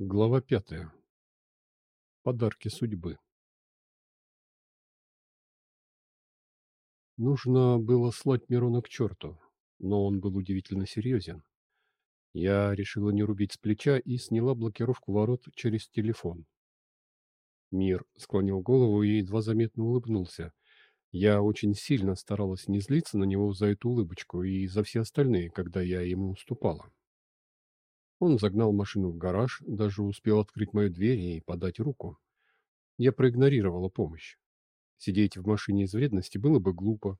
Глава пятая. Подарки судьбы. Нужно было слать Мирона к черту, но он был удивительно серьезен. Я решила не рубить с плеча и сняла блокировку ворот через телефон. Мир склонил голову и едва заметно улыбнулся. Я очень сильно старалась не злиться на него за эту улыбочку и за все остальные, когда я ему уступала. Он загнал машину в гараж, даже успел открыть мою дверь и подать руку. Я проигнорировала помощь. Сидеть в машине из вредности было бы глупо.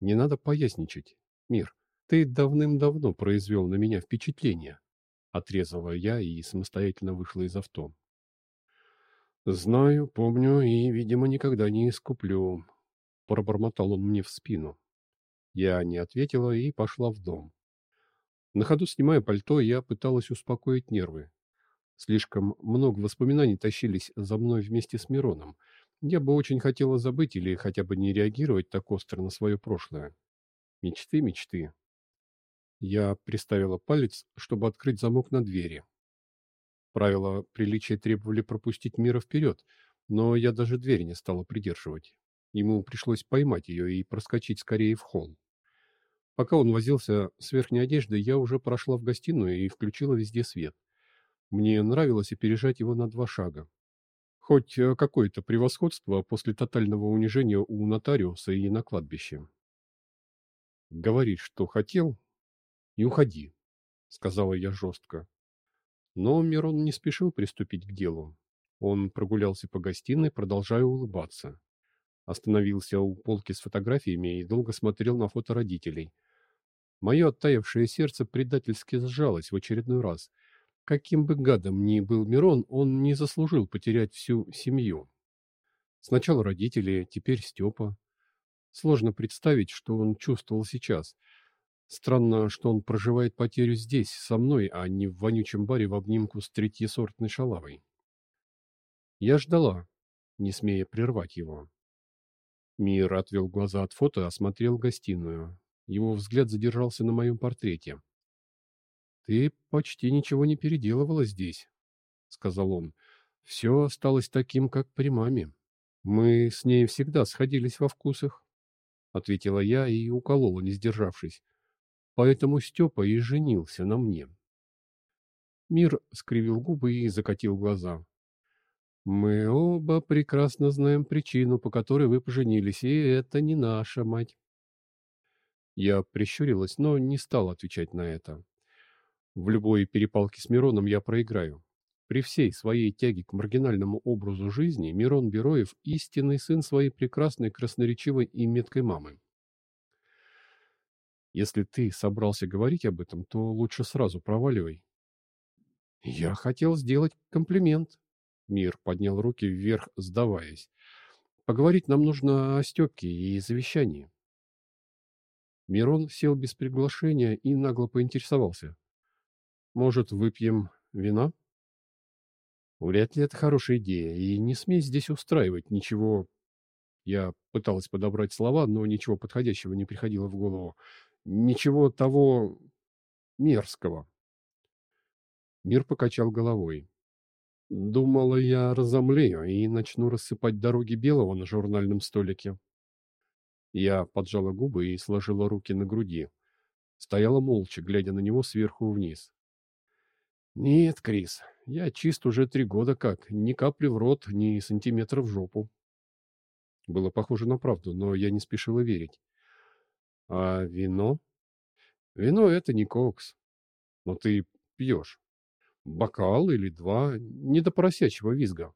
Не надо поясничать, Мир. Ты давным-давно произвел на меня впечатление. Отрезала я и самостоятельно вышла из авто. Знаю, помню и, видимо, никогда не искуплю. Пробормотал он мне в спину. Я не ответила и пошла в дом. На ходу снимая пальто, я пыталась успокоить нервы. Слишком много воспоминаний тащились за мной вместе с Мироном. Я бы очень хотела забыть или хотя бы не реагировать так остро на свое прошлое. Мечты, мечты. Я приставила палец, чтобы открыть замок на двери. Правила приличия требовали пропустить мира вперед, но я даже дверь не стала придерживать. Ему пришлось поймать ее и проскочить скорее в холл. Пока он возился с верхней одеждой, я уже прошла в гостиную и включила везде свет. Мне нравилось опережать его на два шага. Хоть э, какое-то превосходство после тотального унижения у нотариуса и на кладбище. «Говори, что хотел, и уходи», — сказала я жестко. Но Мирон не спешил приступить к делу. Он прогулялся по гостиной, продолжая улыбаться. Остановился у полки с фотографиями и долго смотрел на фото родителей — Мое оттаившее сердце предательски сжалось в очередной раз. Каким бы гадом ни был Мирон, он не заслужил потерять всю семью. Сначала родители, теперь Степа. Сложно представить, что он чувствовал сейчас. Странно, что он проживает потерю здесь, со мной, а не в вонючем баре в обнимку с третьесортной шалавой. Я ждала, не смея прервать его. Мир отвел глаза от фото, осмотрел гостиную. Его взгляд задержался на моем портрете. «Ты почти ничего не переделывала здесь», — сказал он. «Все осталось таким, как при маме. Мы с ней всегда сходились во вкусах», — ответила я и уколола, не сдержавшись. «Поэтому Степа и женился на мне». Мир скривил губы и закатил глаза. «Мы оба прекрасно знаем причину, по которой вы поженились, и это не наша мать». Я прищурилась, но не стал отвечать на это. В любой перепалке с Мироном я проиграю. При всей своей тяге к маргинальному образу жизни Мирон Бероев – истинный сын своей прекрасной, красноречивой и меткой мамы. Если ты собрался говорить об этом, то лучше сразу проваливай. Я хотел сделать комплимент. Мир поднял руки вверх, сдаваясь. Поговорить нам нужно о Степке и завещании. Мирон сел без приглашения и нагло поинтересовался. «Может, выпьем вина?» «Вряд ли это хорошая идея, и не смей здесь устраивать ничего...» Я пыталась подобрать слова, но ничего подходящего не приходило в голову. «Ничего того... мерзкого». Мир покачал головой. «Думала, я разомлею и начну рассыпать дороги белого на журнальном столике. Я поджала губы и сложила руки на груди. Стояла молча, глядя на него сверху вниз. «Нет, Крис, я чист уже три года как, ни капли в рот, ни сантиметра в жопу». Было похоже на правду, но я не спешила верить. «А вино?» «Вино — это не кокс. Но ты пьешь. Бокал или два, не до поросячьего визга».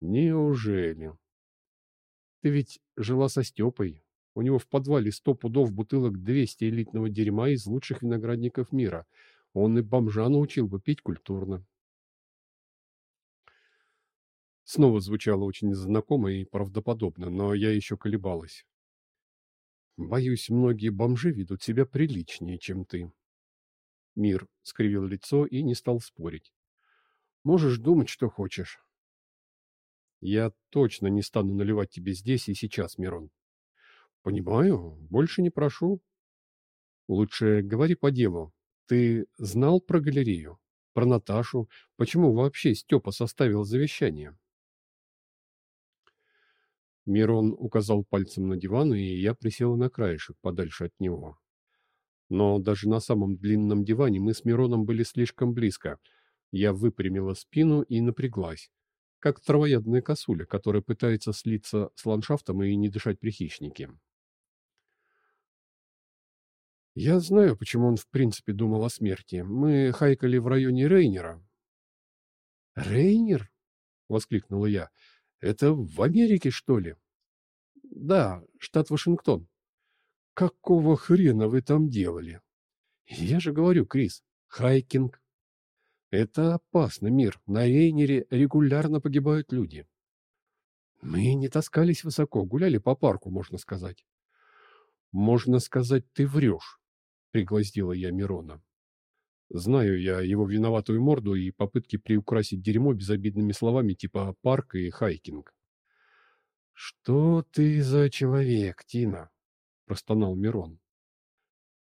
«Неужели?» «Ты ведь жила со Степой, у него в подвале сто пудов бутылок 200 элитного дерьма из лучших виноградников мира. Он и бомжа научил бы пить культурно. Снова звучало очень знакомо и правдоподобно, но я еще колебалась. Боюсь, многие бомжи ведут себя приличнее, чем ты. Мир скривил лицо и не стал спорить. Можешь думать, что хочешь. Я точно не стану наливать тебе здесь и сейчас, Мирон. Понимаю, больше не прошу. Лучше говори по делу. Ты знал про галерею? про Наташу. Почему вообще Степа составил завещание? Мирон указал пальцем на диван, и я присела на краешек, подальше от него. Но даже на самом длинном диване мы с Мироном были слишком близко. Я выпрямила спину и напряглась, как травоядная косуля, которая пытается слиться с ландшафтом и не дышать при хищнике. Я знаю, почему он в принципе думал о смерти. Мы хайкали в районе Рейнера. «Рейнер?» — воскликнула я. «Это в Америке, что ли?» «Да, штат Вашингтон». «Какого хрена вы там делали?» «Я же говорю, Крис, хайкинг». «Это опасно, мир. На Рейнере регулярно погибают люди». «Мы не таскались высоко, гуляли по парку, можно сказать». «Можно сказать, ты врешь», — пригвоздила я Мирона. Знаю я его виноватую морду и попытки приукрасить дерьмо безобидными словами типа «парк» и «хайкинг». «Что ты за человек, Тина?» — простонал Мирон.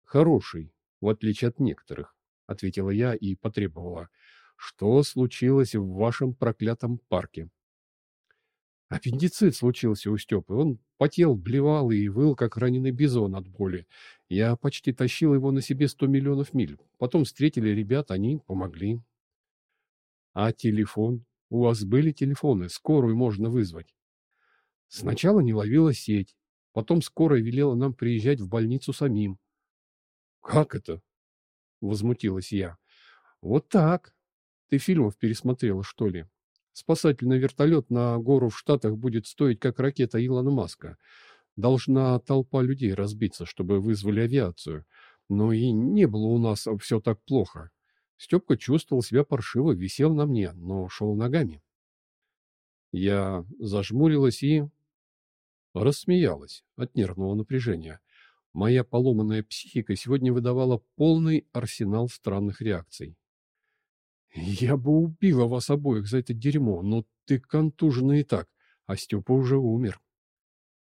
«Хороший, в отличие от некоторых», — ответила я и потребовала. «Что случилось в вашем проклятом парке?» Аппендицит случился у Степы. Он потел, блевал и выл, как раненый бизон от боли. Я почти тащил его на себе сто миллионов миль. Потом встретили ребят, они помогли. А телефон? У вас были телефоны? Скорую можно вызвать. Сначала не ловила сеть. Потом скорая велела нам приезжать в больницу самим. «Как это?» — возмутилась я. «Вот так. Ты фильмов пересмотрела, что ли? Спасательный вертолет на гору в Штатах будет стоить, как ракета Илона Маска. Должна толпа людей разбиться, чтобы вызвали авиацию. Но и не было у нас все так плохо. Степка чувствовал себя паршиво, висел на мне, но шел ногами. Я зажмурилась и Рассмеялась от нервного напряжения. Моя поломанная психика сегодня выдавала полный арсенал странных реакций. «Я бы убила вас обоих за это дерьмо, но ты контужена и так, а Степа уже умер».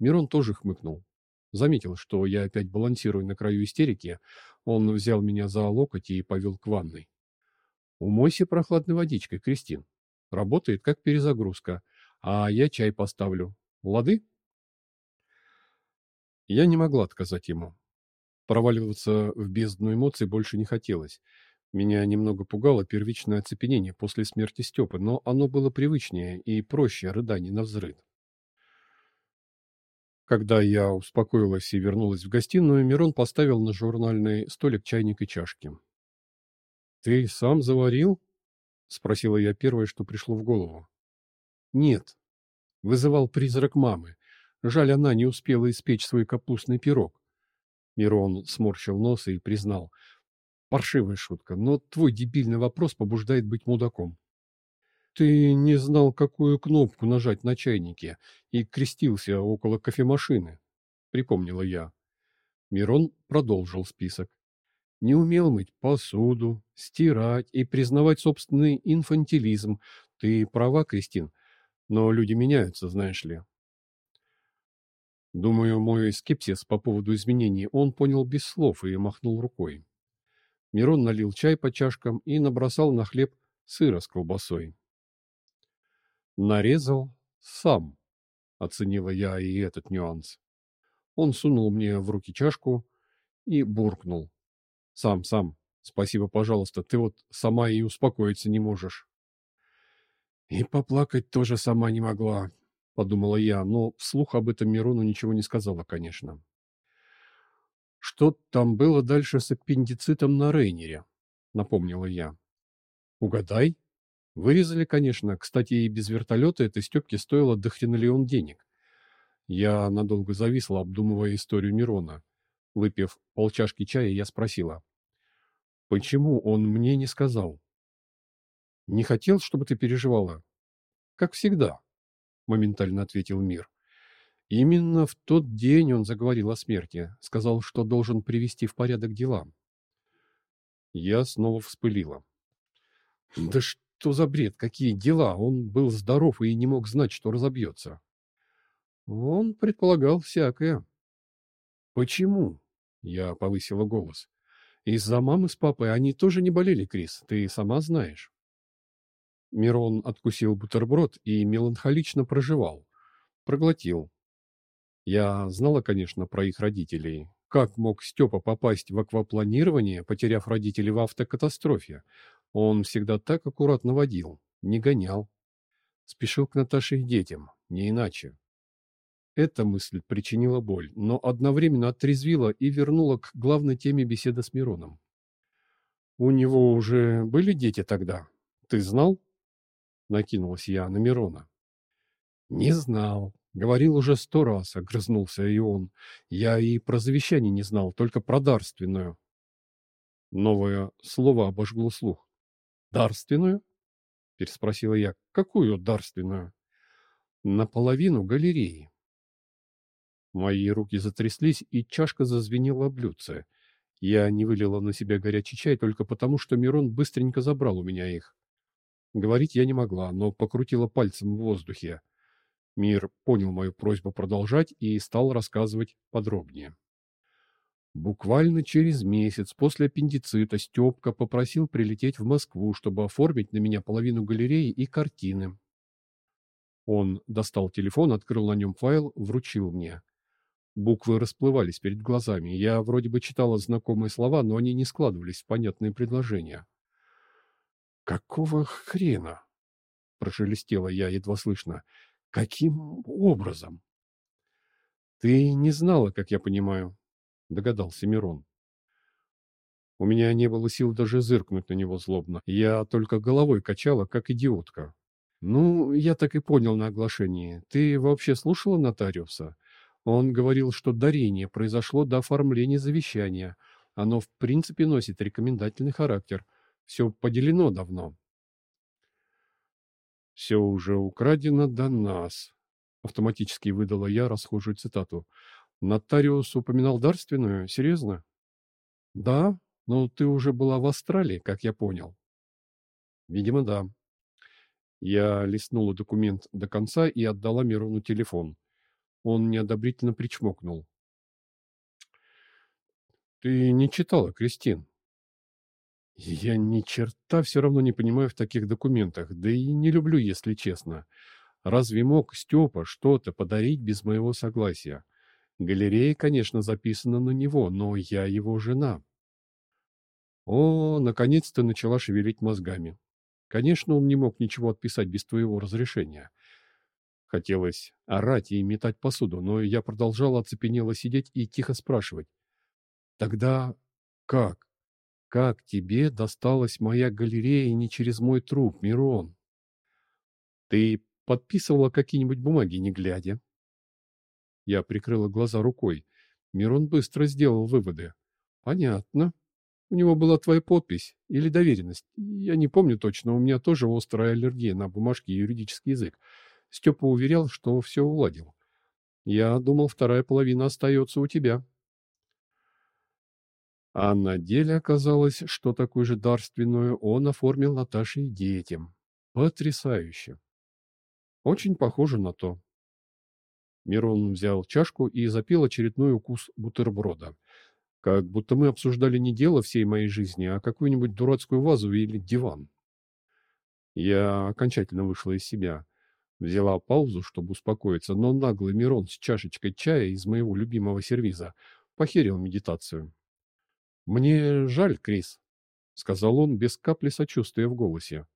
Мирон тоже хмыкнул. Заметил, что я опять балансирую на краю истерики. Он взял меня за локоть и повел к ванной. «Умойся прохладной водичкой, Кристин. Работает как перезагрузка. А я чай поставлю. Лады?» Я не могла отказать ему. Проваливаться в бездну эмоций больше не хотелось. Меня немного пугало первичное оцепенение после смерти Степы, но оно было привычнее и проще рыданий на взрыв. Когда я успокоилась и вернулась в гостиную, Мирон поставил на журнальный столик чайник и чашки. «Ты сам заварил?» — спросила я первое, что пришло в голову. «Нет», — вызывал призрак мамы. Жаль, она не успела испечь свой капустный пирог. Мирон сморщил нос и признал. Паршивая шутка, но твой дебильный вопрос побуждает быть мудаком. Ты не знал, какую кнопку нажать на чайнике, и крестился около кофемашины, припомнила я. Мирон продолжил список. Не умел мыть посуду, стирать и признавать собственный инфантилизм. Ты права, Кристин, но люди меняются, знаешь ли. Думаю, мой скепсис по поводу изменений он понял без слов и махнул рукой. Мирон налил чай по чашкам и набросал на хлеб сыра с колбасой. «Нарезал сам», — оценила я и этот нюанс. Он сунул мне в руки чашку и буркнул. «Сам, сам, спасибо, пожалуйста, ты вот сама и успокоиться не можешь». «И поплакать тоже сама не могла», — подумала я, но вслух об этом Мирону ничего не сказала, конечно. «Что там было дальше с аппендицитом на Рейнере?» — напомнила я. «Угадай?» Вырезали, конечно. Кстати, и без вертолета этой Степке стоило дохренолеон денег. Я надолго зависла, обдумывая историю Мирона. Выпив полчашки чая, я спросила. «Почему он мне не сказал?» «Не хотел, чтобы ты переживала?» «Как всегда», — моментально ответил Мир. Именно в тот день он заговорил о смерти, сказал, что должен привести в порядок дела. Я снова вспылила. Да что за бред, какие дела? Он был здоров и не мог знать, что разобьется. Он предполагал всякое. Почему? Я повысила голос. Из-за мамы с папой они тоже не болели, Крис, ты сама знаешь. Мирон откусил бутерброд и меланхолично проживал. Проглотил. Я знала, конечно, про их родителей. Как мог Степа попасть в аквапланирование, потеряв родителей в автокатастрофе? Он всегда так аккуратно водил, не гонял. Спешил к Наташе и детям, не иначе. Эта мысль причинила боль, но одновременно отрезвила и вернула к главной теме беседы с Мироном. «У него уже были дети тогда? Ты знал?» Накинулась я на Мирона. «Не знал. Говорил уже сто раз», — огрызнулся и он. «Я и про завещание не знал, только про дарственную». Новое слово обожгло слух. «Дарственную?» — переспросила я. «Какую дарственную?» «Наполовину галереи». Мои руки затряслись, и чашка зазвенела блюдце. Я не вылила на себя горячий чай только потому, что Мирон быстренько забрал у меня их. Говорить я не могла, но покрутила пальцем в воздухе. Мир понял мою просьбу продолжать и стал рассказывать подробнее. Буквально через месяц после аппендицита Степка попросил прилететь в Москву, чтобы оформить на меня половину галереи и картины. Он достал телефон, открыл на нем файл, вручил мне. Буквы расплывались перед глазами. Я вроде бы читала знакомые слова, но они не складывались в понятные предложения. «Какого хрена?» — прошелестела я едва слышно. «Каким образом?» «Ты не знала, как я понимаю», — догадался Мирон. У меня не было сил даже зыркнуть на него злобно. Я только головой качала, как идиотка. «Ну, я так и понял на оглашении. Ты вообще слушала нотариуса? Он говорил, что дарение произошло до оформления завещания. Оно в принципе носит рекомендательный характер. Все поделено давно. «Все уже украдено до нас», — автоматически выдала я расхожую цитату. «Нотариус упоминал дарственную? Серьезно?» «Да, но ты уже была в Австралии, как я понял». «Видимо, да». Я листнула документ до конца и отдала Мирону телефон. Он неодобрительно причмокнул. «Ты не читала, Кристин?» Я ни черта все равно не понимаю в таких документах, да и не люблю, если честно. Разве мог Степа что-то подарить без моего согласия? Галерея, конечно, записана на него, но я его жена. О, наконец-то начала шевелить мозгами. Конечно, он не мог ничего отписать без твоего разрешения. Хотелось орать и метать посуду, но я продолжала оцепенело сидеть и тихо спрашивать. Тогда как? Как тебе досталась моя галерея не через мой труп, Мирон? Ты подписывала какие-нибудь бумаги, не глядя? Я прикрыла глаза рукой. Мирон быстро сделал выводы. Понятно. У него была твоя подпись или доверенность. Я не помню точно, у меня тоже острая аллергия на бумажки и юридический язык. Степа уверял, что все уладил. Я думал, вторая половина остается у тебя. А на деле оказалось, что такую же дарственную он оформил Наташе и детям. Потрясающе. Очень похоже на то. Мирон взял чашку и запил очередной укус бутерброда. Как будто мы обсуждали не дело всей моей жизни, а какую-нибудь дурацкую вазу или диван. Я окончательно вышла из себя. Взяла паузу, чтобы успокоиться, но наглый Мирон с чашечкой чая из моего любимого сервиза похерил медитацию. «Мне жаль, Крис», — сказал он без капли сочувствия в голосе.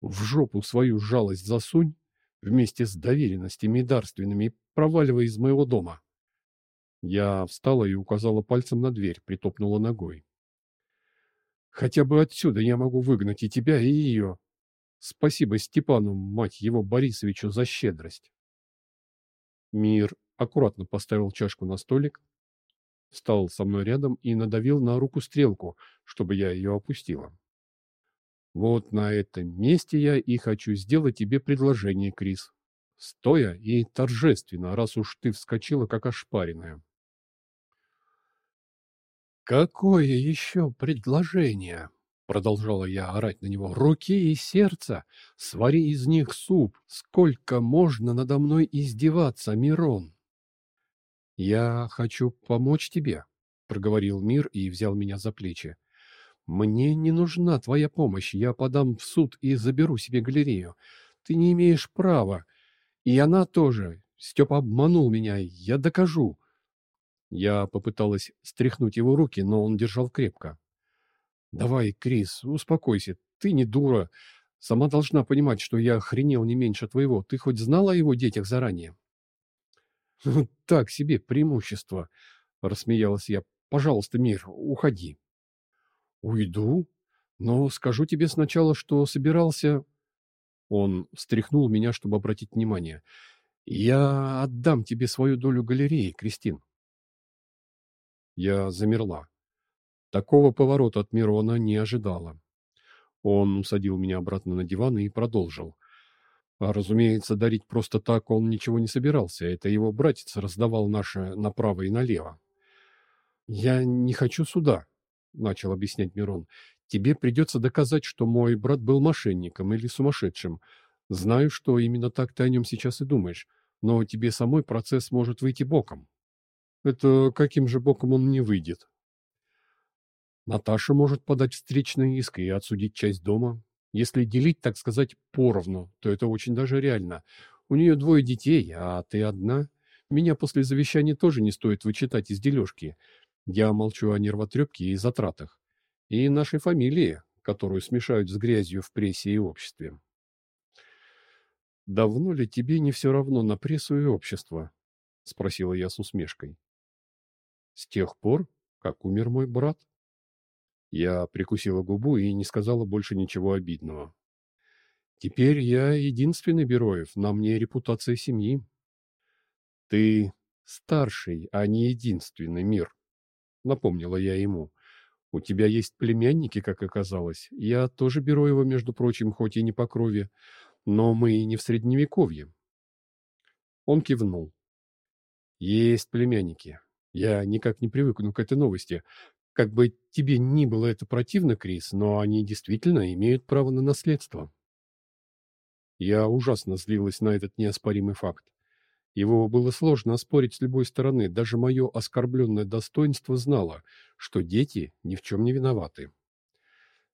«В жопу свою жалость засунь вместе с доверенностями и дарственными проваливай из моего дома». Я встала и указала пальцем на дверь, притопнула ногой. «Хотя бы отсюда я могу выгнать и тебя, и ее. Спасибо Степану, мать его, Борисовичу, за щедрость». Мир аккуратно поставил чашку на столик, встал со мной рядом и надавил на руку стрелку, чтобы я ее опустила. Вот на этом месте я и хочу сделать тебе предложение, Крис. Стоя и торжественно, раз уж ты вскочила, как ошпаренная. «Какое еще предложение?» — продолжала я орать на него. «Руки и сердце! Свари из них суп! Сколько можно надо мной издеваться, Мирон?» «Я хочу помочь тебе», — проговорил Мир и взял меня за плечи. «Мне не нужна твоя помощь. Я подам в суд и заберу себе галерею. Ты не имеешь права. И она тоже. Степа обманул меня. Я докажу». Я попыталась стряхнуть его руки, но он держал крепко. «Давай, Крис, успокойся. Ты не дура. Сама должна понимать, что я охренел не меньше твоего. Ты хоть знала о его детях заранее?» «Так себе преимущество», — рассмеялась я. «Пожалуйста, Мир, уходи». «Уйду? Но скажу тебе сначала, что собирался...» Он встряхнул меня, чтобы обратить внимание. «Я отдам тебе свою долю галереи, Кристин». Я замерла. Такого поворота от Мирона не ожидала. Он усадил меня обратно на диван и продолжил. А, разумеется, дарить просто так он ничего не собирался. Это его братец раздавал наше направо и налево. «Я не хочу суда», — начал объяснять Мирон. «Тебе придется доказать, что мой брат был мошенником или сумасшедшим. Знаю, что именно так ты о нем сейчас и думаешь, но тебе самой процесс может выйти боком». «Это каким же боком он не выйдет?» Наташа может подать встречный иск и отсудить часть дома. Если делить, так сказать, поровну, то это очень даже реально. У нее двое детей, а ты одна. Меня после завещания тоже не стоит вычитать из дележки. Я молчу о нервотрепке и затратах. И нашей фамилии, которую смешают с грязью в прессе и обществе. «Давно ли тебе не все равно на прессу и общество?» — спросила я с усмешкой. «С тех пор, как умер мой брат». Я прикусила губу и не сказала больше ничего обидного. Теперь я единственный Бероев, на мне репутация семьи. Ты старший, а не единственный мир, напомнила я ему. У тебя есть племянники, как оказалось. Я тоже Бероева, между прочим, хоть и не по крови, но мы и не в средневековье. Он кивнул. Есть племянники. Я никак не привыкну к этой новости. Как бы тебе ни было это противно, Крис, но они действительно имеют право на наследство. Я ужасно злилась на этот неоспоримый факт. Его было сложно оспорить с любой стороны. Даже мое оскорбленное достоинство знало, что дети ни в чем не виноваты.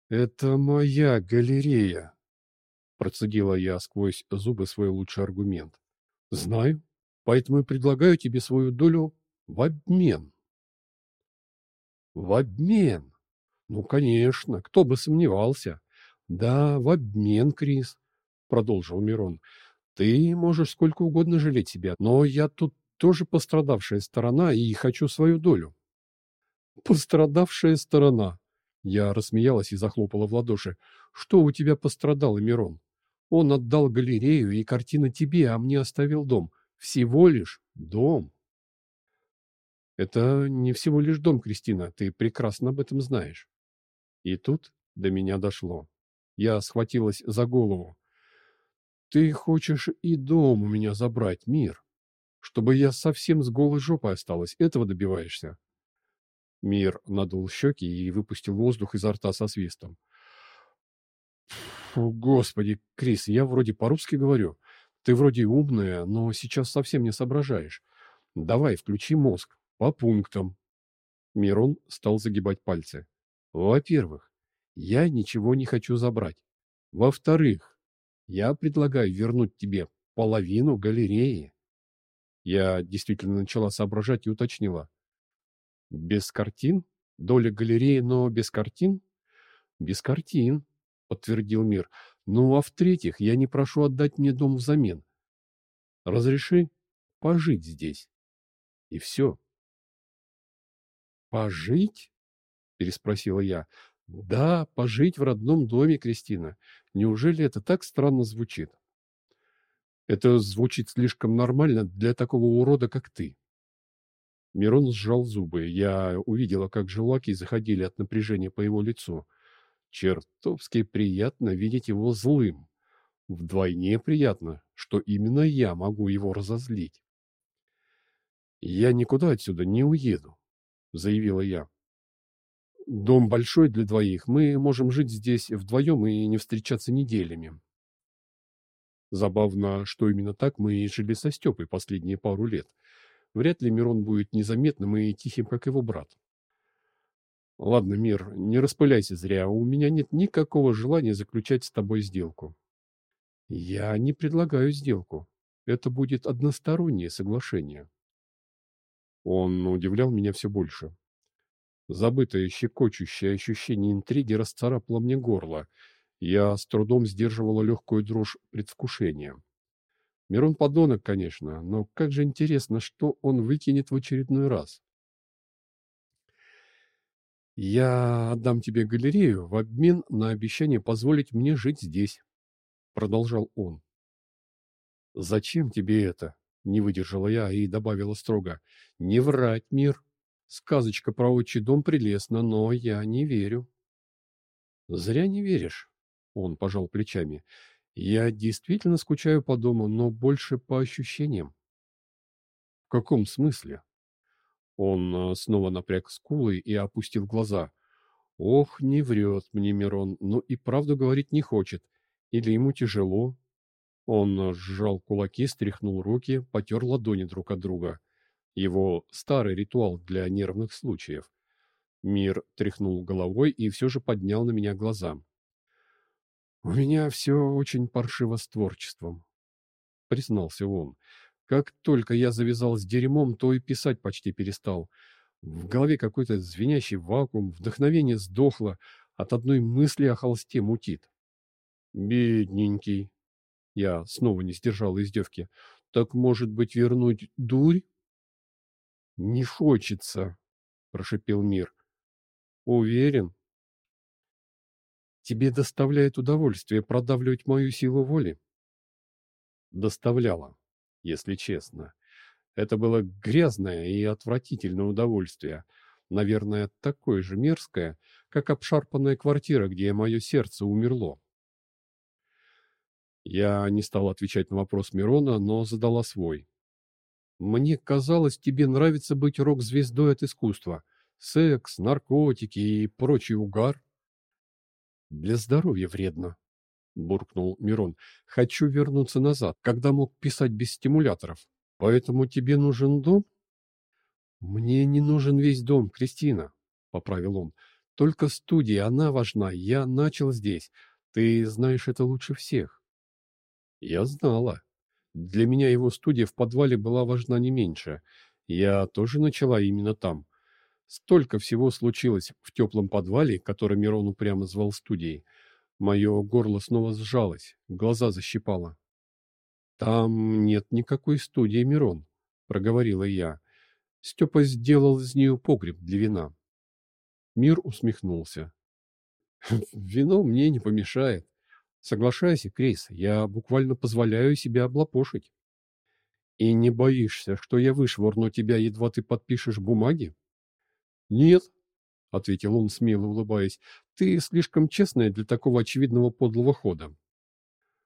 «Это моя галерея», — процедила я сквозь зубы свой лучший аргумент. «Знаю, поэтому и предлагаю тебе свою долю в обмен». В обмен. Ну, конечно, кто бы сомневался. Да, в обмен, Крис, продолжил Мирон. Ты можешь сколько угодно жалеть себя, но я тут тоже пострадавшая сторона и хочу свою долю. Пострадавшая сторона. Я рассмеялась и захлопала в ладоши. Что у тебя пострадало, Мирон? Он отдал галерею и картины тебе, а мне оставил дом. Всего лишь дом. Это не всего лишь дом, Кристина, ты прекрасно об этом знаешь. И тут до меня дошло. Я схватилась за голову. Ты хочешь и дом у меня забрать, мир, чтобы я совсем с голой жопой осталась. Этого добиваешься? Мир надул щеки и выпустил воздух изо рта со свистом. Фу, господи, Крис, я вроде по-русски говорю. Ты вроде умная, но сейчас совсем не соображаешь. Давай, включи мозг. По пунктам. Мирон стал загибать пальцы. Во-первых, я ничего не хочу забрать. Во-вторых, я предлагаю вернуть тебе половину галереи. Я действительно начала соображать и уточнила. Без картин? Доля галереи, но без картин? Без картин, подтвердил Мир. Ну, а в-третьих, я не прошу отдать мне дом взамен. Разреши пожить здесь. И все. «Пожить?» — переспросила я. «Да, пожить в родном доме, Кристина. Неужели это так странно звучит?» «Это звучит слишком нормально для такого урода, как ты». Мирон сжал зубы. Я увидела, как желаки заходили от напряжения по его лицу. Чертовски приятно видеть его злым. Вдвойне приятно, что именно я могу его разозлить. «Я никуда отсюда не уеду», — заявила я. «Дом большой для двоих. Мы можем жить здесь вдвоем и не встречаться неделями». Забавно, что именно так мы и жили со Степой последние пару лет. Вряд ли Мирон будет незаметным и тихим, как его брат. Ладно, Мир, не распыляйся зря, у меня нет никакого желания заключать с тобой сделку. Я не предлагаю сделку. Это будет одностороннее соглашение. Он удивлял меня все больше. Забытое щекочущее ощущение интриги расцарапало мне горло. Я с трудом сдерживала легкую дрожь предвкушения. Мирон подонок, конечно, но как же интересно, что он выкинет в очередной раз. «Я отдам тебе галерею в обмен на обещание позволить мне жить здесь», — продолжал он. «Зачем тебе это?» — не выдержала я и добавила строго. «Не врать, мир. Сказочка про отчий дом прелестна, но я не верю». «Зря не веришь», — он пожал плечами. «Я действительно скучаю по дому, но больше по ощущениям». «В каком смысле?» Он э, снова напряг скулы и опустил глаза. «Ох, не врет мне Мирон, но и правду говорить не хочет. Или ему тяжело?» Он сжал кулаки, стряхнул руки, потер ладони друг от друга. Его старый ритуал для нервных случаев. Мир тряхнул головой и все же поднял на меня глаза. «У меня все очень паршиво с творчеством», — признался он. «Как только я завязал с дерьмом, то и писать почти перестал. В голове какой-то звенящий вакуум, вдохновение сдохло, от одной мысли о холсте мутит». «Бедненький», — я снова не сдержал издевки. «Так, может быть, вернуть дурь?» «Не хочется», — прошипел мир. «Уверен?» «Тебе доставляет удовольствие продавливать мою силу воли?» «Доставляло, если честно. Это было грязное и отвратительное удовольствие, наверное, такое же мерзкое, как обшарпанная квартира, где мое сердце умерло». Я не стал отвечать на вопрос Мирона, но задала свой. Мне казалось, тебе нравится быть рок-звездой от искусства. Секс, наркотики и прочий угар. Для здоровья вредно, буркнул Мирон. Хочу вернуться назад, когда мог писать без стимуляторов. Поэтому тебе нужен дом? Мне не нужен весь дом, Кристина, поправил он. Только студия, она важна. Я начал здесь. Ты знаешь это лучше всех. Я знала. Для меня его студия в подвале была важна не меньше. Я тоже начала именно там. Столько всего случилось в теплом подвале, который Мирон упрямо звал студией. Мое горло снова сжалось, глаза защипало. «Там нет никакой студии, Мирон», — проговорила я. Степа сделал из нее погреб для вина. Мир усмехнулся. «Вино мне не помешает. Соглашайся, Крис, я буквально позволяю себя облапошить. И не боишься, что я вышвырну тебя, едва ты подпишешь бумаги? Нет, — ответил он, смело улыбаясь, — ты слишком честная для такого очевидного подлого хода.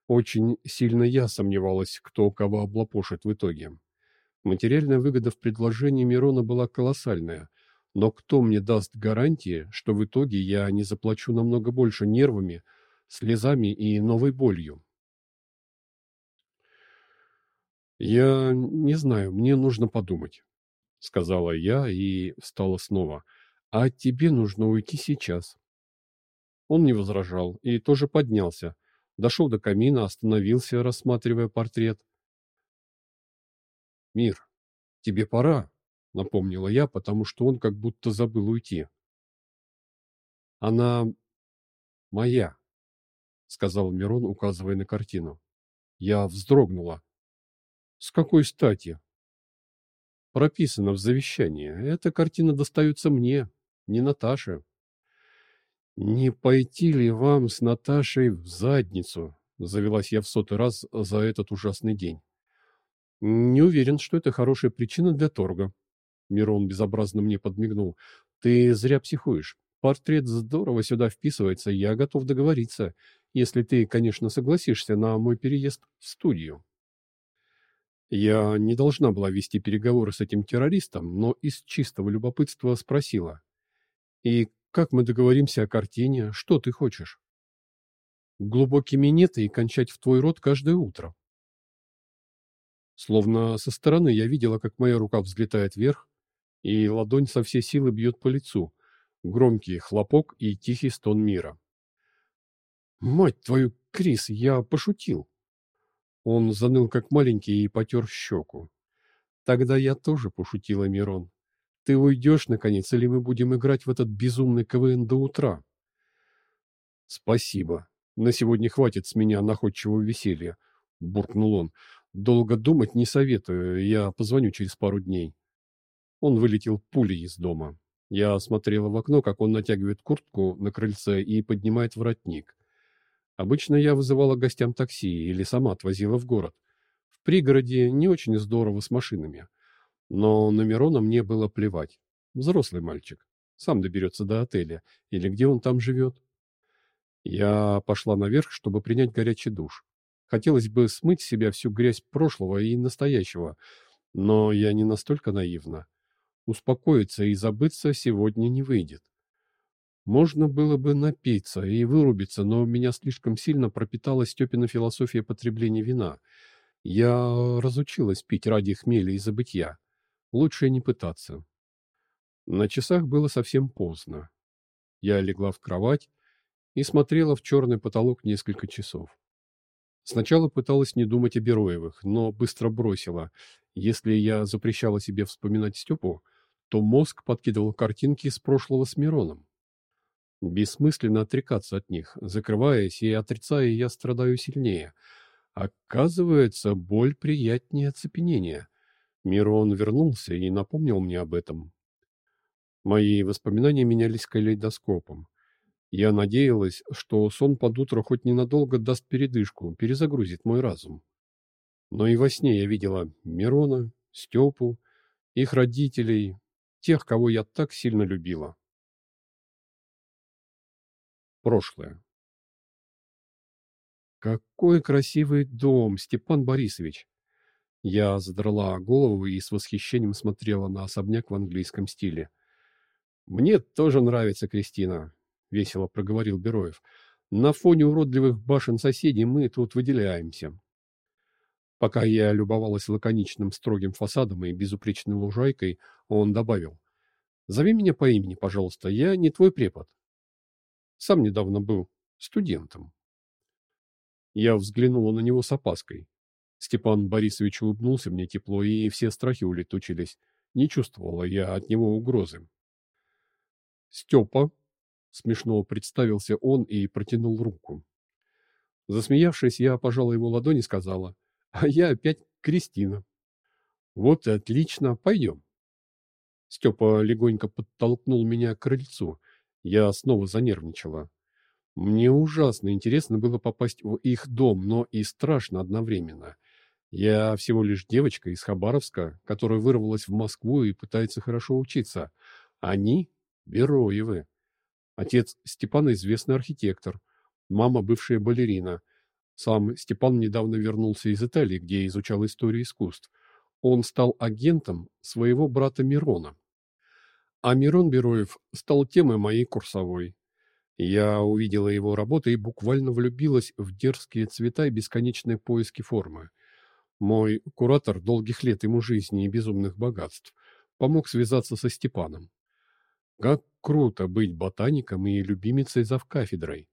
Очень сильно я сомневалась, кто кого облапошит в итоге. Материальная выгода в предложении Мирона была колоссальная, но кто мне даст гарантии, что в итоге я не заплачу намного больше нервами, слезами и новой болью. «Я не знаю, мне нужно подумать», — сказала я и встала снова. «А тебе нужно уйти сейчас». Он не возражал и тоже поднялся. Дошел до камина, остановился, рассматривая портрет. «Мир, тебе пора», — напомнила я, потому что он как будто забыл уйти. «Она моя», сказал Мирон, указывая на картину. Я вздрогнула. С какой стати? Прописано в завещании. Эта картина достается мне, не Наташе. Не пойти ли вам с Наташей в задницу? Завелась я в сотый раз за этот ужасный день. Не уверен, что это хорошая причина для торга. Мирон безобразно мне подмигнул. Ты зря психуешь. Портрет здорово сюда вписывается, я готов договориться если ты, конечно, согласишься на мой переезд в студию. Я не должна была вести переговоры с этим террористом, но из чистого любопытства спросила. «И как мы договоримся о картине? Что ты хочешь?» «Глубокий минет и кончать в твой рот каждое утро». Словно со стороны я видела, как моя рука взлетает вверх, и ладонь со всей силы бьет по лицу. Громкий хлопок и тихий стон мира. «Мать твою, Крис, я пошутил!» Он заныл как маленький и потер щеку. «Тогда я тоже пошутила, Мирон. Ты уйдешь, наконец, или мы будем играть в этот безумный КВН до утра?» «Спасибо. На сегодня хватит с меня находчивого веселья», — буркнул он. «Долго думать не советую. Я позвоню через пару дней». Он вылетел пулей из дома. Я смотрела в окно, как он натягивает куртку на крыльце и поднимает воротник. Обычно я вызывала гостям такси или сама отвозила в город. В пригороде не очень здорово с машинами. Но на Мирона мне было плевать. Взрослый мальчик. Сам доберется до отеля. Или где он там живет. Я пошла наверх, чтобы принять горячий душ. Хотелось бы смыть с себя всю грязь прошлого и настоящего, но я не настолько наивна. Успокоиться и забыться сегодня не выйдет. Можно было бы напиться и вырубиться, но меня слишком сильно пропитала Степина философия потребления вина. Я разучилась пить ради хмеля и забытья. Лучше не пытаться. На часах было совсем поздно. Я легла в кровать и смотрела в черный потолок несколько часов. Сначала пыталась не думать о Бероевых, но быстро бросила. Если я запрещала себе вспоминать Степу, то мозг подкидывал картинки из прошлого с Мироном. Бессмысленно отрекаться от них. Закрываясь и отрицая, я страдаю сильнее. Оказывается, боль приятнее оцепенения. Мирон вернулся и напомнил мне об этом. Мои воспоминания менялись калейдоскопом. Я надеялась, что сон под утро хоть ненадолго даст передышку, перезагрузит мой разум. Но и во сне я видела Мирона, Степу, их родителей, тех, кого я так сильно любила. Прошлое. Какой красивый дом, Степан Борисович! Я задрала голову и с восхищением смотрела на особняк в английском стиле. Мне тоже нравится Кристина, весело проговорил Бероев. На фоне уродливых башен соседей мы тут выделяемся. Пока я любовалась лаконичным строгим фасадом и безупречной лужайкой, он добавил. «Зови меня по имени, пожалуйста, я не твой препод». Сам недавно был студентом. Я взглянула на него с опаской. Степан Борисович улыбнулся мне тепло, и все страхи улетучились. Не чувствовала я от него угрозы. «Степа», — смешно представился он и протянул руку. Засмеявшись, я пожала его ладони и сказала, «А я опять Кристина». «Вот и отлично, пойдем». Степа легонько подтолкнул меня к крыльцу — я снова занервничала. Мне ужасно интересно было попасть в их дом, но и страшно одновременно. Я всего лишь девочка из Хабаровска, которая вырвалась в Москву и пытается хорошо учиться. Они — Бероевы. Отец Степана известный архитектор, мама бывшая балерина. Сам Степан недавно вернулся из Италии, где изучал историю искусств. Он стал агентом своего брата Мирона. А Мирон Бероев стал темой моей курсовой. Я увидела его работы и буквально влюбилась в дерзкие цвета и бесконечные поиски формы. Мой куратор долгих лет ему жизни и безумных богатств помог связаться со Степаном. Как круто быть ботаником и любимицей завкафедрой.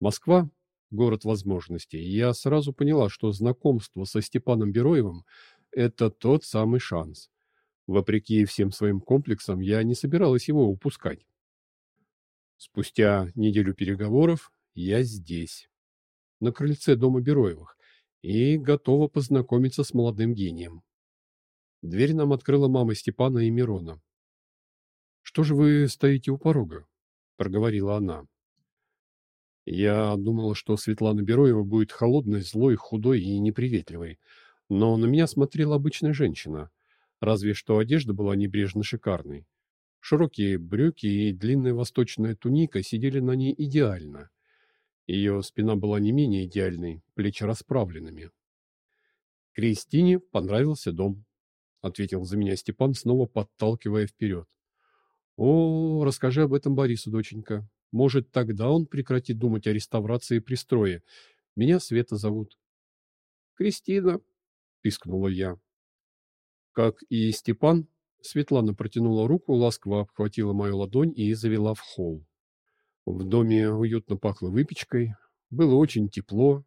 Москва – город возможностей, я сразу поняла, что знакомство со Степаном Бероевым – это тот самый шанс. Вопреки всем своим комплексам, я не собиралась его упускать. Спустя неделю переговоров я здесь, на крыльце дома Бероевых, и готова познакомиться с молодым гением. Дверь нам открыла мама Степана и Мирона. «Что же вы стоите у порога?» — проговорила она. Я думала, что Светлана Бероева будет холодной, злой, худой и неприветливой, но на меня смотрела обычная женщина, разве что одежда была небрежно шикарной. Широкие брюки и длинная восточная туника сидели на ней идеально. Ее спина была не менее идеальной, плечи расправленными. «Кристине понравился дом», — ответил за меня Степан, снова подталкивая вперед. «О, расскажи об этом Борису, доченька. Может, тогда он прекратит думать о реставрации и пристрое. Меня Света зовут». «Кристина», — пискнула я. Как и Степан, Светлана протянула руку, ласково обхватила мою ладонь и завела в холл. В доме уютно пахло выпечкой, было очень тепло.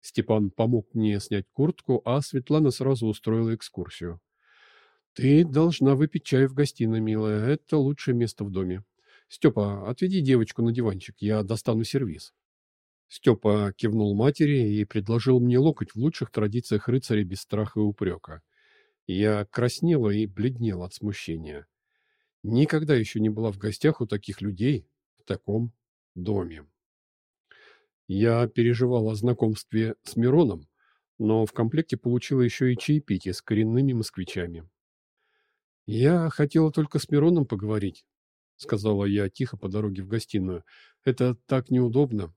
Степан помог мне снять куртку, а Светлана сразу устроила экскурсию. «Ты должна выпить чай в гостиной, милая. Это лучшее место в доме. Степа, отведи девочку на диванчик, я достану сервиз». Степа кивнул матери и предложил мне локоть в лучших традициях рыцаря без страха и упрека. Я краснела и бледнела от смущения. Никогда еще не была в гостях у таких людей в таком доме. Я переживала о знакомстве с Мироном, но в комплекте получила еще и чаепитие с коренными москвичами. «Я хотела только с Мироном поговорить», — сказала я тихо по дороге в гостиную. «Это так неудобно».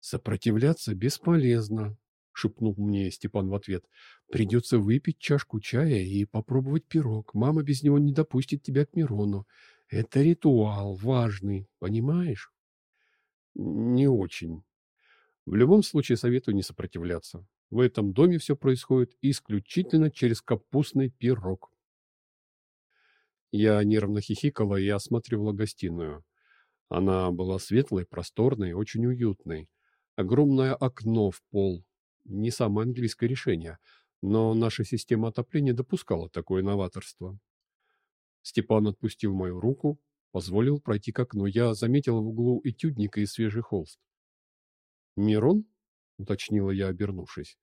«Сопротивляться бесполезно», — шепнул мне Степан в ответ. «Придется выпить чашку чая и попробовать пирог. Мама без него не допустит тебя к Мирону. Это ритуал важный, понимаешь?» «Не очень. В любом случае советую не сопротивляться. В этом доме все происходит исключительно через капустный пирог». Я нервно хихикала и осматривала гостиную. Она была светлой, просторной, очень уютной. Огромное окно в пол. Не самое английское решение, но наша система отопления допускала такое новаторство. Степан отпустил мою руку, позволил пройти к окну. Я заметила в углу этюдника и свежий холст. «Мирон?» — уточнила я, обернувшись.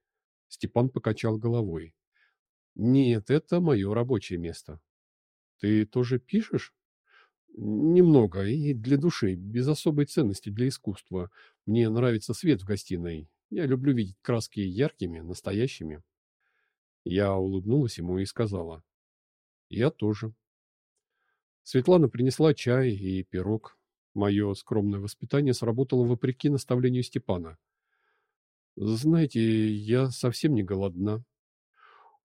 Степан покачал головой. «Нет, это мое рабочее место. Ты тоже пишешь? Немного, и для души, без особой ценности для искусства. Мне нравится свет в гостиной. Я люблю видеть краски яркими, настоящими. Я улыбнулась ему и сказала. Я тоже. Светлана принесла чай и пирог. Мое скромное воспитание сработало вопреки наставлению Степана. Знаете, я совсем не голодна.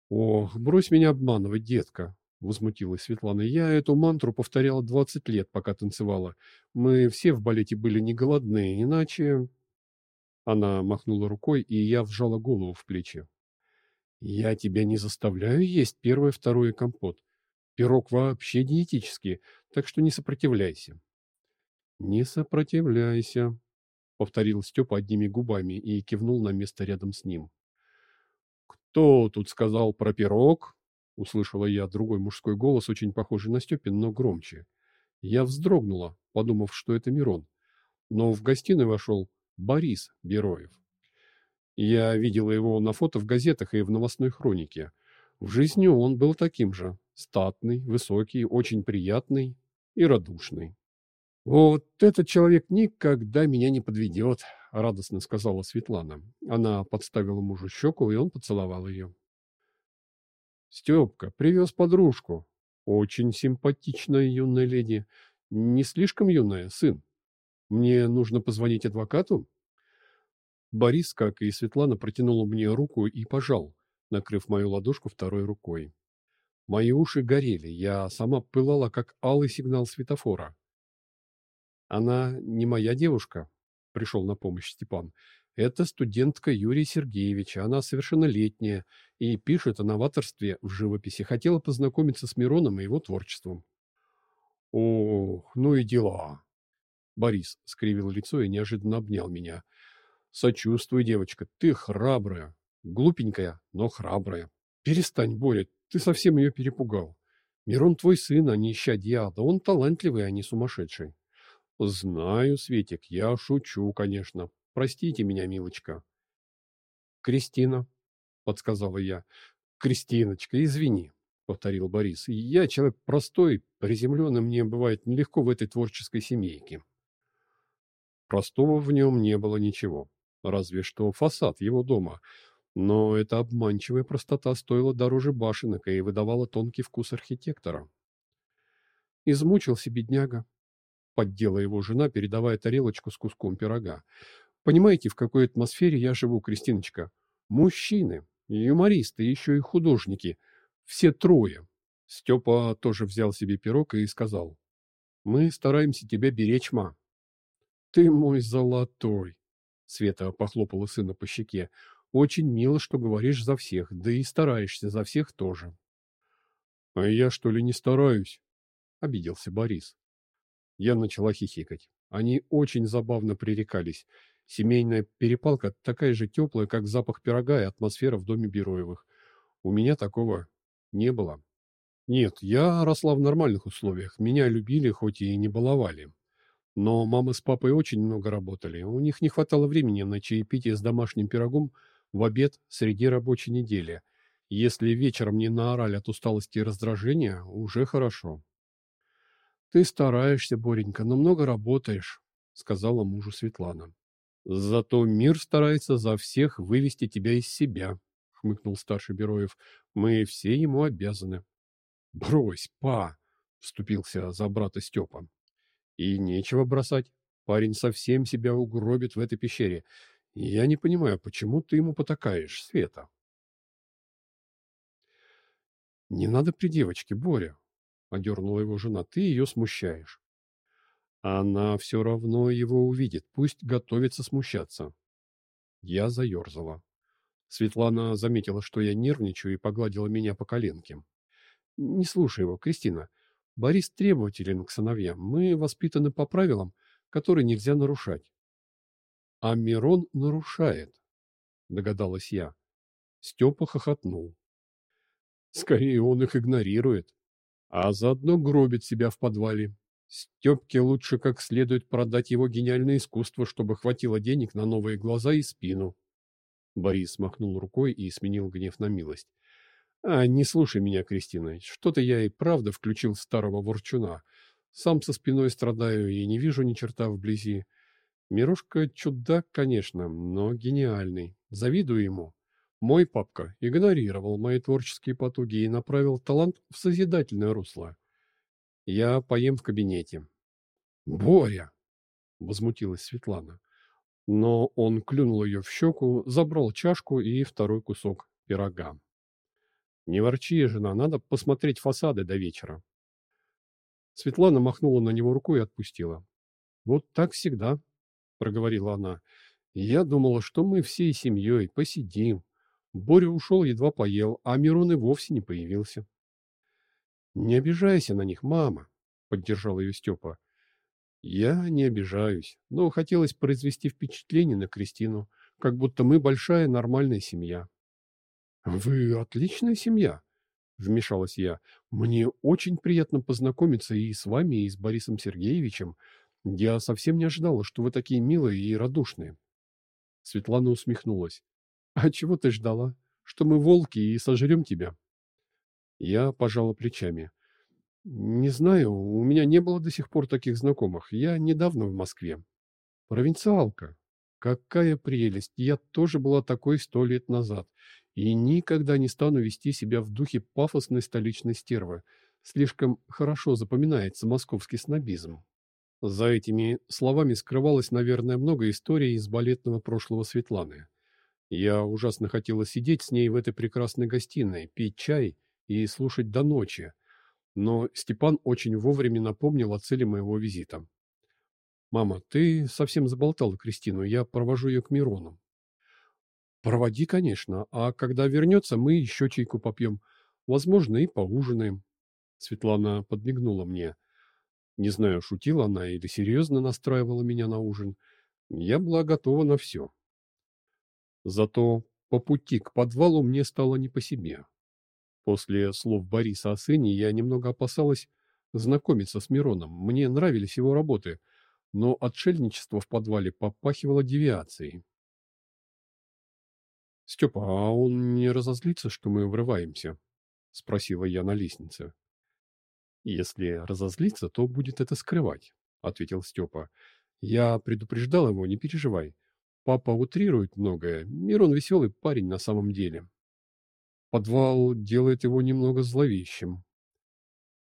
Ох, брось меня обманывать, детка. — возмутилась Светлана. «Я эту мантру повторяла двадцать лет, пока танцевала. Мы все в балете были не голодные, иначе...» Она махнула рукой, и я вжала голову в плечи. «Я тебя не заставляю есть первое, второе компот. Пирог вообще диетический, так что не сопротивляйся». «Не сопротивляйся», — повторил Степа одними губами и кивнул на место рядом с ним. «Кто тут сказал про пирог?» Услышала я другой мужской голос, очень похожий на Степин, но громче. Я вздрогнула, подумав, что это Мирон. Но в гостиную вошел Борис Бероев. Я видела его на фото в газетах и в новостной хронике. В жизни он был таким же. Статный, высокий, очень приятный и радушный. «Вот этот человек никогда меня не подведет», — радостно сказала Светлана. Она подставила мужу щеку, и он поцеловал ее. Степка привез подружку. Очень симпатичная юная леди. Не слишком юная, сын. Мне нужно позвонить адвокату? Борис, как и Светлана, протянул мне руку и пожал, накрыв мою ладошку второй рукой. Мои уши горели, я сама пылала, как алый сигнал светофора. Она не моя девушка, пришел на помощь Степан. Это студентка Юрия Сергеевича, она совершеннолетняя и пишет о новаторстве в живописи. Хотела познакомиться с Мироном и его творчеством. Ох, ну и дела. Борис скривил лицо и неожиданно обнял меня. Сочувствую, девочка, ты храбрая. Глупенькая, но храбрая. Перестань, Боря, ты совсем ее перепугал. Мирон твой сын, а не ища Он талантливый, а не сумасшедший. Знаю, Светик, я шучу, конечно. Простите меня, милочка. Кристина, подсказала я. Кристиночка, извини, повторил Борис. Я человек простой, приземленный, мне бывает нелегко в этой творческой семейке. Простого в нем не было ничего, разве что фасад его дома. Но эта обманчивая простота стоила дороже башенок и выдавала тонкий вкус архитектора. Измучился бедняга, поддела его жена, передавая тарелочку с куском пирога. Понимаете, в какой атмосфере я живу, Кристиночка? Мужчины, юмористы, еще и художники. Все трое. Степа тоже взял себе пирог и сказал. Мы стараемся тебя беречь, ма. Ты мой золотой. Света похлопала сына по щеке. Очень мило, что говоришь за всех, да и стараешься за всех тоже. А я что ли не стараюсь? Обиделся Борис. Я начала хихикать. Они очень забавно пререкались. Семейная перепалка такая же теплая, как запах пирога и атмосфера в доме Бероевых. У меня такого не было. Нет, я росла в нормальных условиях. Меня любили, хоть и не баловали. Но мама с папой очень много работали. У них не хватало времени на чаепитие с домашним пирогом в обед среди рабочей недели. Если вечером не наорали от усталости и раздражения, уже хорошо. «Ты стараешься, Боренька, но много работаешь», — сказала мужу Светлана. «Зато мир старается за всех вывести тебя из себя», — хмыкнул старший Бероев. «Мы все ему обязаны». «Брось, па!» — вступился за брата Степа. «И нечего бросать. Парень совсем себя угробит в этой пещере. Я не понимаю, почему ты ему потакаешь, Света?» «Не надо при девочке, Боря», — одернула его жена. «Ты ее смущаешь». «Она все равно его увидит. Пусть готовится смущаться». Я заерзала. Светлана заметила, что я нервничаю, и погладила меня по коленке. «Не слушай его, Кристина. Борис требователен к сыновьям. Мы воспитаны по правилам, которые нельзя нарушать». «А Мирон нарушает», — догадалась я. Степа хохотнул. Скорее, он их игнорирует, а заодно гробит себя в подвале. Степке лучше как следует продать его гениальное искусство, чтобы хватило денег на новые глаза и спину. Борис махнул рукой и сменил гнев на милость. «А, не слушай меня, Кристина. Что-то я и правда включил старого ворчуна. Сам со спиной страдаю и не вижу ни черта вблизи. Мирошка чудак, конечно, но гениальный. Завидую ему. Мой папка игнорировал мои творческие потуги и направил талант в созидательное русло. Я поем в кабинете. «Боря!» — возмутилась Светлана. Но он клюнул ее в щеку, забрал чашку и второй кусок пирога. «Не ворчи, жена, надо посмотреть фасады до вечера». Светлана махнула на него рукой и отпустила. «Вот так всегда», — проговорила она. «Я думала, что мы всей семьей посидим, Боря ушел, едва поел, а Мирон и вовсе не появился. «Не обижайся на них, мама», — поддержал ее Степа. «Я не обижаюсь, но хотелось произвести впечатление на Кристину, как будто мы большая нормальная семья». «Вы отличная семья», — вмешалась я. «Мне очень приятно познакомиться и с вами, и с Борисом Сергеевичем. Я совсем не ожидала, что вы такие милые и радушные». Светлана усмехнулась. А чего ты ждала? Что мы волки и сожрем тебя? Я пожала плечами. Не знаю, у меня не было до сих пор таких знакомых. Я недавно в Москве. Провинциалка. Какая прелесть! Я тоже была такой сто лет назад. И никогда не стану вести себя в духе пафосной столичной стервы. Слишком хорошо запоминается московский снобизм. За этими словами скрывалось, наверное, много историй из балетного прошлого Светланы. Я ужасно хотела сидеть с ней в этой прекрасной гостиной, пить чай и слушать до ночи, но Степан очень вовремя напомнил о цели моего визита. «Мама, ты совсем заболтала Кристину, я провожу ее к Мирону». «Проводи, конечно, а когда вернется, мы еще чайку попьем, возможно, и поужинаем». Светлана подмигнула мне. Не знаю, шутила она или серьезно настраивала меня на ужин. Я была готова на все. Зато по пути к подвалу мне стало не по себе. После слов Бориса о сыне я немного опасалась знакомиться с Мироном. Мне нравились его работы, но отшельничество в подвале попахивало девиацией. «Степа, а он не разозлится, что мы врываемся?» — спросила я на лестнице. «Если разозлится, то будет это скрывать», — ответил Степа. «Я предупреждал его, не переживай. Папа утрирует многое. Мирон веселый парень на самом деле. Подвал делает его немного зловещим.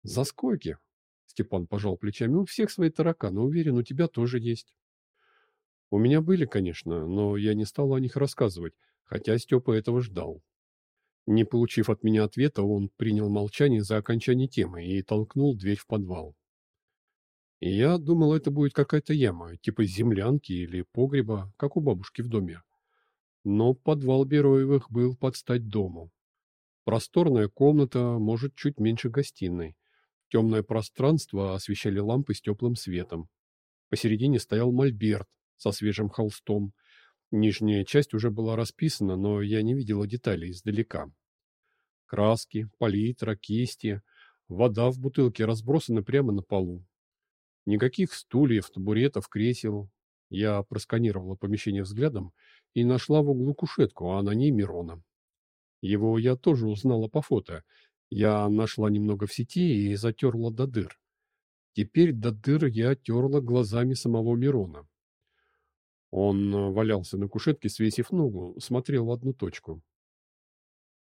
За сколько? Степан пожал плечами. У всех свои тараканы. Уверен, у тебя тоже есть. У меня были, конечно, но я не стал о них рассказывать, хотя Степа этого ждал. Не получив от меня ответа, он принял молчание за окончание темы и толкнул дверь в подвал. Я думал, это будет какая-то яма, типа землянки или погреба, как у бабушки в доме. Но подвал Бероевых был под стать дому. Просторная комната, может, чуть меньше гостиной. Темное пространство освещали лампы с теплым светом. Посередине стоял мольберт со свежим холстом. Нижняя часть уже была расписана, но я не видела деталей издалека. Краски, палитра, кисти, вода в бутылке разбросаны прямо на полу. Никаких стульев, табуретов, кресел. Я просканировала помещение взглядом и нашла в углу кушетку, а на ней Мирона. Его я тоже узнала по фото. Я нашла немного в сети и затерла до дыр. Теперь до дыр я терла глазами самого Мирона. Он валялся на кушетке, свесив ногу, смотрел в одну точку.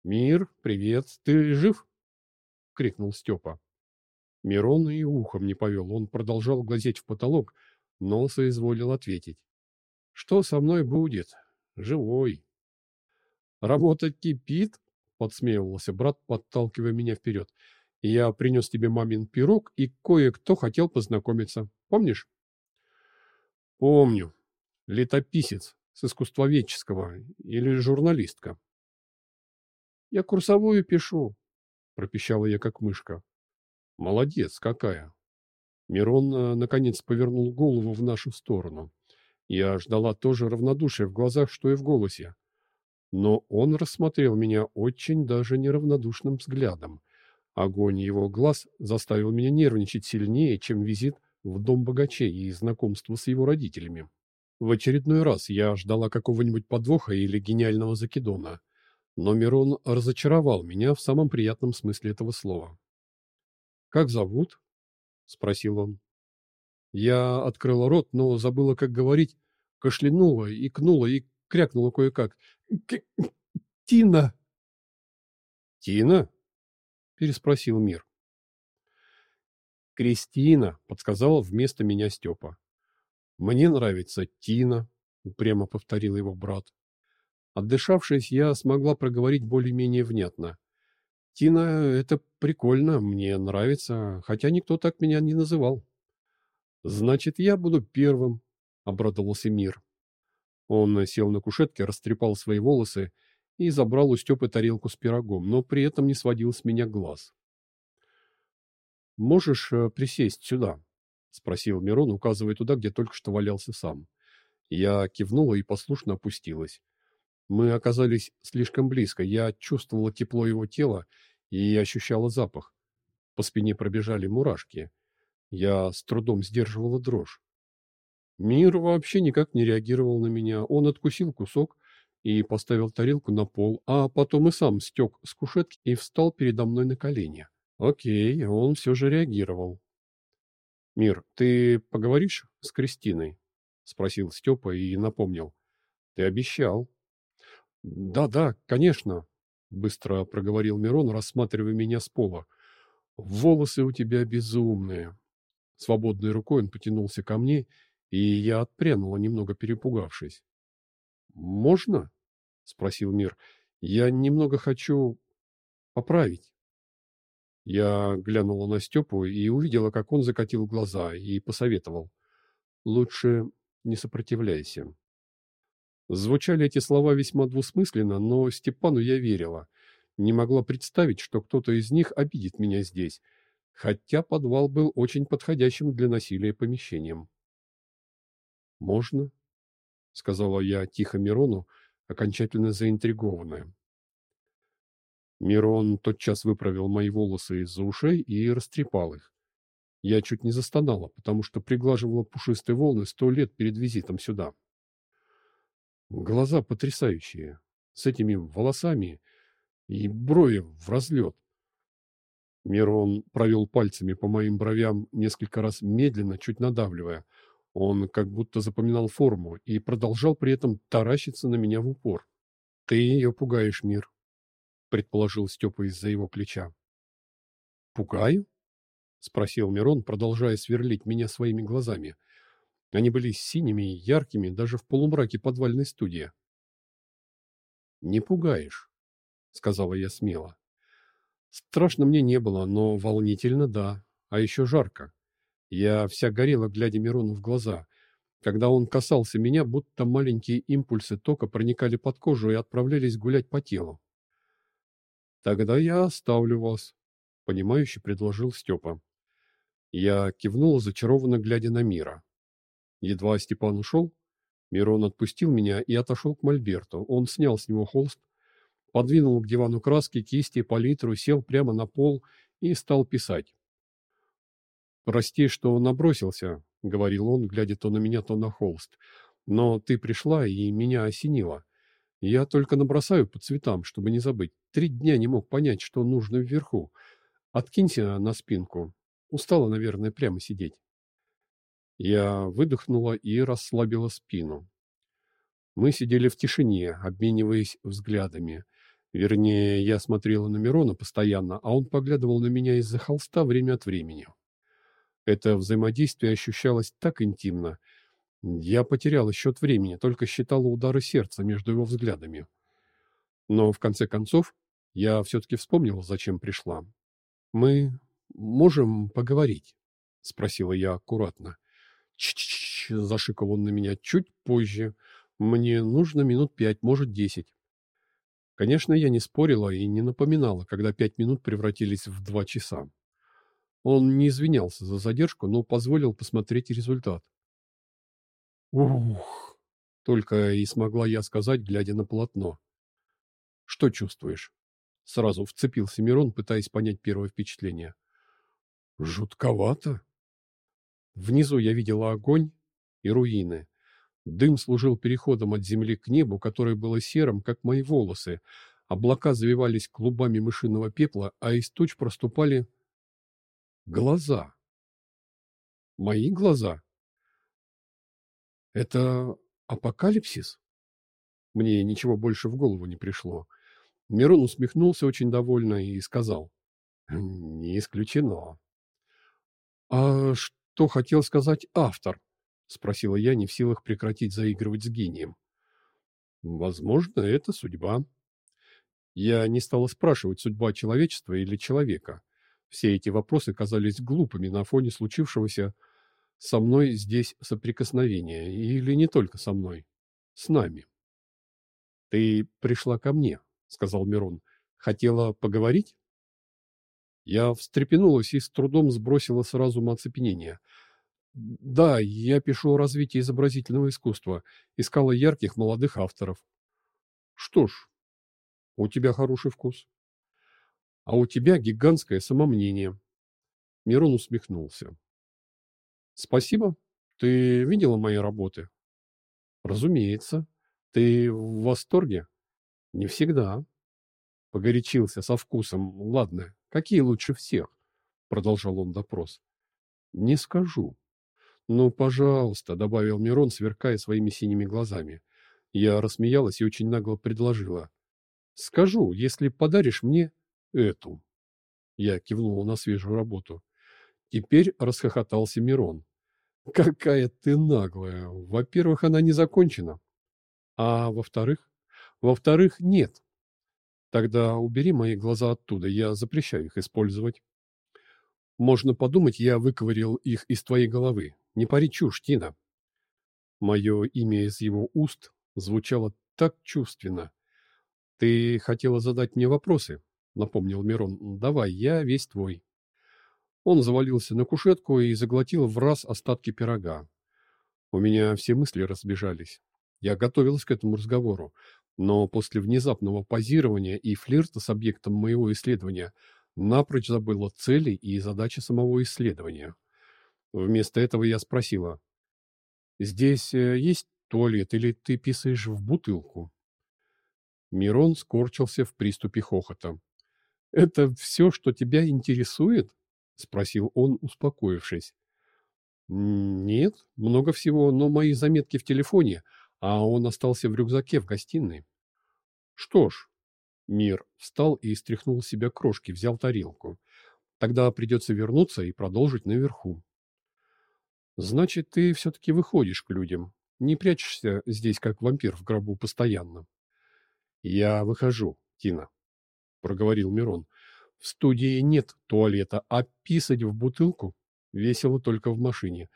«Мир, привет, ты жив?» — крикнул Степа. Мирон и ухом не повел, он продолжал глазеть в потолок, но соизволил ответить. «Что со мной будет? Живой». «Работа кипит?» — подсмеивался брат, подталкивая меня вперед. «Я принес тебе мамин пирог, и кое-кто хотел познакомиться. Помнишь?» «Помню. Летописец с искусствоведческого или журналистка». «Я курсовую пишу», — пропищала я, как мышка. «Молодец какая!» Мирон, э, наконец, повернул голову в нашу сторону. Я ждала тоже равнодушия в глазах, что и в голосе. Но он рассмотрел меня очень даже неравнодушным взглядом. Огонь его глаз заставил меня нервничать сильнее, чем визит в дом богачей и знакомство с его родителями. В очередной раз я ждала какого-нибудь подвоха или гениального закидона, но Мирон разочаровал меня в самом приятном смысле этого слова. «Как зовут?» — спросил он. Я открыла рот, но забыла, как говорить, кашлянула, икнула и крякнула кое-как. «Тина!» «Тина?» — переспросил Мир. «Кристина», — подсказала вместо меня Степа. «Мне нравится Тина», — упрямо повторил его брат. Отдышавшись, я смогла проговорить более-менее внятно. «Тина — это прикольно, мне нравится, хотя никто так меня не называл». «Значит, я буду первым», — обрадовался Мир. Он сел на кушетке, растрепал свои волосы и забрал у Степы тарелку с пирогом, но при этом не сводил с меня глаз. «Можешь э, присесть сюда?» — спросил Мирон, указывая туда, где только что валялся сам. Я кивнула и послушно опустилась. Мы оказались слишком близко. Я чувствовала тепло его тела и ощущала запах. По спине пробежали мурашки. Я с трудом сдерживала дрожь. Мир вообще никак не реагировал на меня. Он откусил кусок и поставил тарелку на пол, а потом и сам стек с кушетки и встал передо мной на колени. Окей, он все же реагировал. «Мир, ты поговоришь с Кристиной?» — спросил Степа и напомнил. «Ты обещал». «Да-да, конечно», — быстро проговорил Мирон, рассматривая меня с пола. «Волосы у тебя безумные». Свободной рукой он потянулся ко мне и я отпрянула, немного перепугавшись. «Можно?» — спросил Мир. «Я немного хочу поправить». Я глянула на Степу и увидела, как он закатил глаза и посоветовал. «Лучше не сопротивляйся». Звучали эти слова весьма двусмысленно, но Степану я верила. Не могла представить, что кто-то из них обидит меня здесь, хотя подвал был очень подходящим для насилия помещением. «Можно?» — сказала я тихо Мирону, окончательно заинтригованная. Мирон тотчас выправил мои волосы из-за ушей и растрепал их. Я чуть не застонала, потому что приглаживала пушистые волны сто лет перед визитом сюда. Глаза потрясающие, с этими волосами и брови в разлет. Мирон провел пальцами по моим бровям несколько раз медленно, чуть надавливая — он как будто запоминал форму и продолжал при этом таращиться на меня в упор. «Ты ее пугаешь, мир», — предположил Степа из-за его плеча. «Пугаю?» — спросил Мирон, продолжая сверлить меня своими глазами. Они были синими и яркими даже в полумраке подвальной студии. «Не пугаешь», — сказала я смело. Страшно мне не было, но волнительно да, а еще жарко. Я вся горела, глядя Мирону в глаза. Когда он касался меня, будто маленькие импульсы тока проникали под кожу и отправлялись гулять по телу. Тогда я оставлю вас, понимающе предложил Степа. Я кивнул, зачарованно глядя на Мира. Едва Степан ушел, Мирон отпустил меня и отошел к Мольберту. Он снял с него холст, подвинул к дивану краски, кисти, палитру, сел прямо на пол и стал писать. «Прости, что набросился», — говорил он, глядя то на меня, то на холст. «Но ты пришла, и меня осенило. Я только набросаю по цветам, чтобы не забыть. Три дня не мог понять, что нужно вверху. Откинься на спинку. Устала, наверное, прямо сидеть». Я выдохнула и расслабила спину. Мы сидели в тишине, обмениваясь взглядами. Вернее, я смотрела на Мирона постоянно, а он поглядывал на меня из-за холста время от времени. Это взаимодействие ощущалось так интимно. Я потеряла счет времени, только считала удары сердца между его взглядами. Но, в конце концов, я все-таки вспомнила, зачем пришла. «Мы можем поговорить?» — спросила я аккуратно. «Ч-ч-ч!» — зашикал он на меня чуть позже. «Мне нужно минут пять, может, десять». Конечно, я не спорила и не напоминала, когда пять минут превратились в два часа. Он не извинялся за задержку, но позволил посмотреть результат. «Ух!» — только и смогла я сказать, глядя на полотно. «Что чувствуешь?» — сразу вцепился Мирон, пытаясь понять первое впечатление. «Жутковато», Внизу я видела огонь и руины. Дым служил переходом от земли к небу, которое было серым, как мои волосы. Облака завивались клубами мышиного пепла, а из туч проступали глаза. Мои глаза? Это апокалипсис? Мне ничего больше в голову не пришло. Мирон усмехнулся очень довольно и сказал. Не исключено. А что? хотел сказать автор?» — спросила я, не в силах прекратить заигрывать с гением. «Возможно, это судьба». Я не стала спрашивать, судьба человечества или человека. Все эти вопросы казались глупыми на фоне случившегося со мной здесь соприкосновения. Или не только со мной. С нами. «Ты пришла ко мне», — сказал Мирон. «Хотела поговорить?» Я встрепенулась и с трудом сбросила с разума оцепенение. Да, я пишу о развитии изобразительного искусства, искала ярких молодых авторов. Что ж, у тебя хороший вкус. А у тебя гигантское самомнение. Мирон усмехнулся. Спасибо. Ты видела мои работы? Разумеется. Ты в восторге? Не всегда. Погорячился со вкусом. Ладно, какие лучше всех? Продолжал он допрос. Не скажу. Ну, пожалуйста, добавил Мирон, сверкая своими синими глазами. Я рассмеялась и очень нагло предложила. Скажу, если подаришь мне эту. Я кивнула на свежую работу. Теперь расхохотался Мирон. Какая ты наглая. Во-первых, она не закончена. А во-вторых? Во-вторых, нет. Тогда убери мои глаза оттуда, я запрещаю их использовать. Можно подумать, я выковырил их из твоей головы. Не пари чушь, Тина. Мое имя из его уст звучало так чувственно. Ты хотела задать мне вопросы, напомнил Мирон. Давай, я весь твой. Он завалился на кушетку и заглотил в раз остатки пирога. У меня все мысли разбежались. Я готовилась к этому разговору, но после внезапного позирования и флирта с объектом моего исследования напрочь забыла цели и задачи самого исследования. Вместо этого я спросила, «Здесь э, есть туалет или ты писаешь в бутылку?» Мирон скорчился в приступе хохота. «Это все, что тебя интересует?» — спросил он, успокоившись. «Нет, много всего, но мои заметки в телефоне — а он остался в рюкзаке в гостиной. Что ж, Мир встал и стряхнул с себя крошки, взял тарелку. Тогда придется вернуться и продолжить наверху. Значит, ты все-таки выходишь к людям, не прячешься здесь, как вампир в гробу, постоянно. Я выхожу, Тина, проговорил Мирон. В студии нет туалета, а писать в бутылку весело только в машине.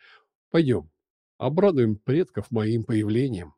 Пойдем, обрадуем предков моим появлением.